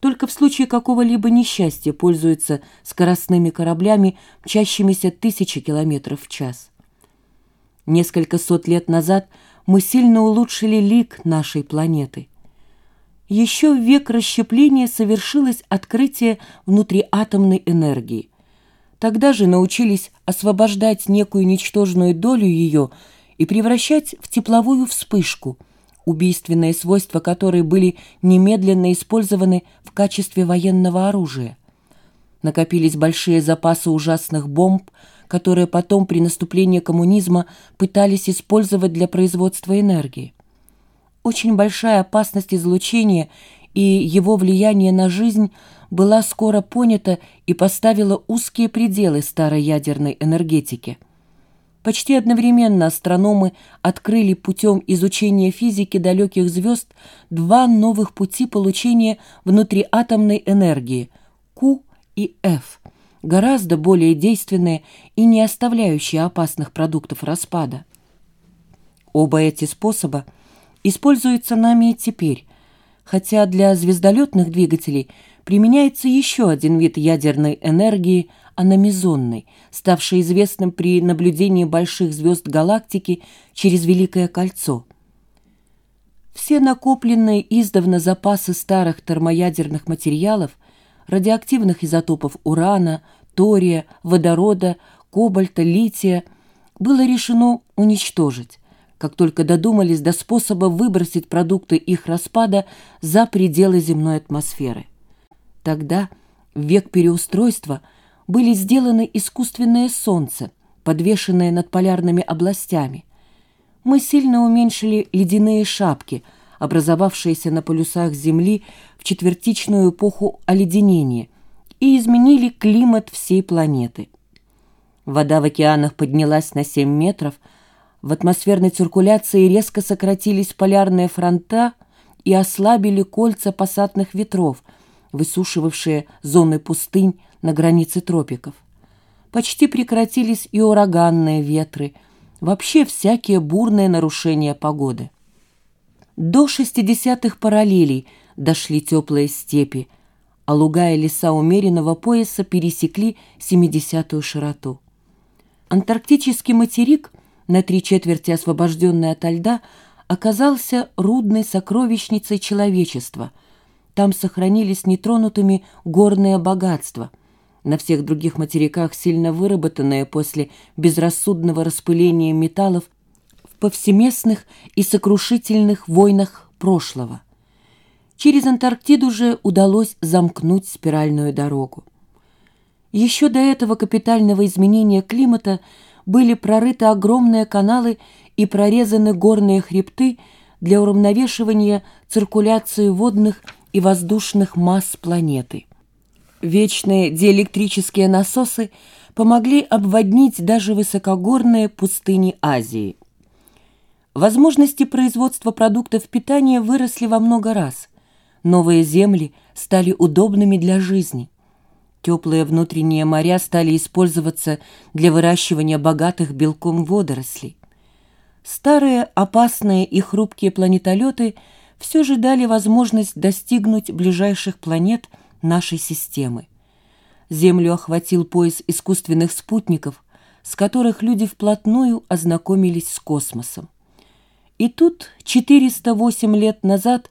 только в случае какого-либо несчастья пользуются скоростными кораблями, мчащимися тысячи километров в час. Несколько сот лет назад мы сильно улучшили лик нашей планеты. Еще в век расщепления совершилось открытие внутриатомной энергии. Тогда же научились освобождать некую ничтожную долю ее и превращать в тепловую вспышку – убийственные свойства которой были немедленно использованы в качестве военного оружия. Накопились большие запасы ужасных бомб, которые потом при наступлении коммунизма пытались использовать для производства энергии. Очень большая опасность излучения и его влияние на жизнь была скоро понята и поставила узкие пределы старой ядерной энергетики – Почти одновременно астрономы открыли путем изучения физики далеких звезд два новых пути получения внутриатомной энергии – Q и F, гораздо более действенные и не оставляющие опасных продуктов распада. Оба эти способа используются нами и теперь, хотя для звездолетных двигателей применяется еще один вид ядерной энергии – аномизонной, ставшей известным при наблюдении больших звезд галактики через Великое кольцо. Все накопленные издавна запасы старых термоядерных материалов, радиоактивных изотопов урана, тория, водорода, кобальта, лития, было решено уничтожить, как только додумались до способа выбросить продукты их распада за пределы земной атмосферы. Тогда, в век переустройства – были сделаны искусственное солнце, подвешенное над полярными областями. Мы сильно уменьшили ледяные шапки, образовавшиеся на полюсах Земли в четвертичную эпоху оледенения, и изменили климат всей планеты. Вода в океанах поднялась на 7 метров, в атмосферной циркуляции резко сократились полярные фронта и ослабили кольца пассатных ветров, высушивавшие зоны пустынь на границе тропиков. Почти прекратились и ураганные ветры, вообще всякие бурные нарушения погоды. До 60-х параллелей дошли теплые степи, а луга и леса умеренного пояса пересекли 70-ю широту. Антарктический материк, на три четверти освобожденный ото льда, оказался рудной сокровищницей человечества. Там сохранились нетронутыми горные богатства – на всех других материках сильно выработанная после безрассудного распыления металлов в повсеместных и сокрушительных войнах прошлого. Через Антарктиду же удалось замкнуть спиральную дорогу. Еще до этого капитального изменения климата были прорыты огромные каналы и прорезаны горные хребты для уравновешивания циркуляции водных и воздушных масс планеты. Вечные диэлектрические насосы помогли обводнить даже высокогорные пустыни Азии. Возможности производства продуктов питания выросли во много раз. Новые земли стали удобными для жизни. Теплые внутренние моря стали использоваться для выращивания богатых белком водорослей. Старые, опасные и хрупкие планетолеты все же дали возможность достигнуть ближайших планет – нашей системы. Землю охватил пояс искусственных спутников, с которых люди вплотную ознакомились с космосом. И тут, 408 лет назад,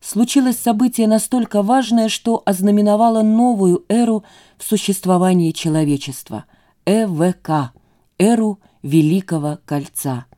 случилось событие настолько важное, что ознаменовало новую эру в существовании человечества – ЭВК – эру Великого Кольца –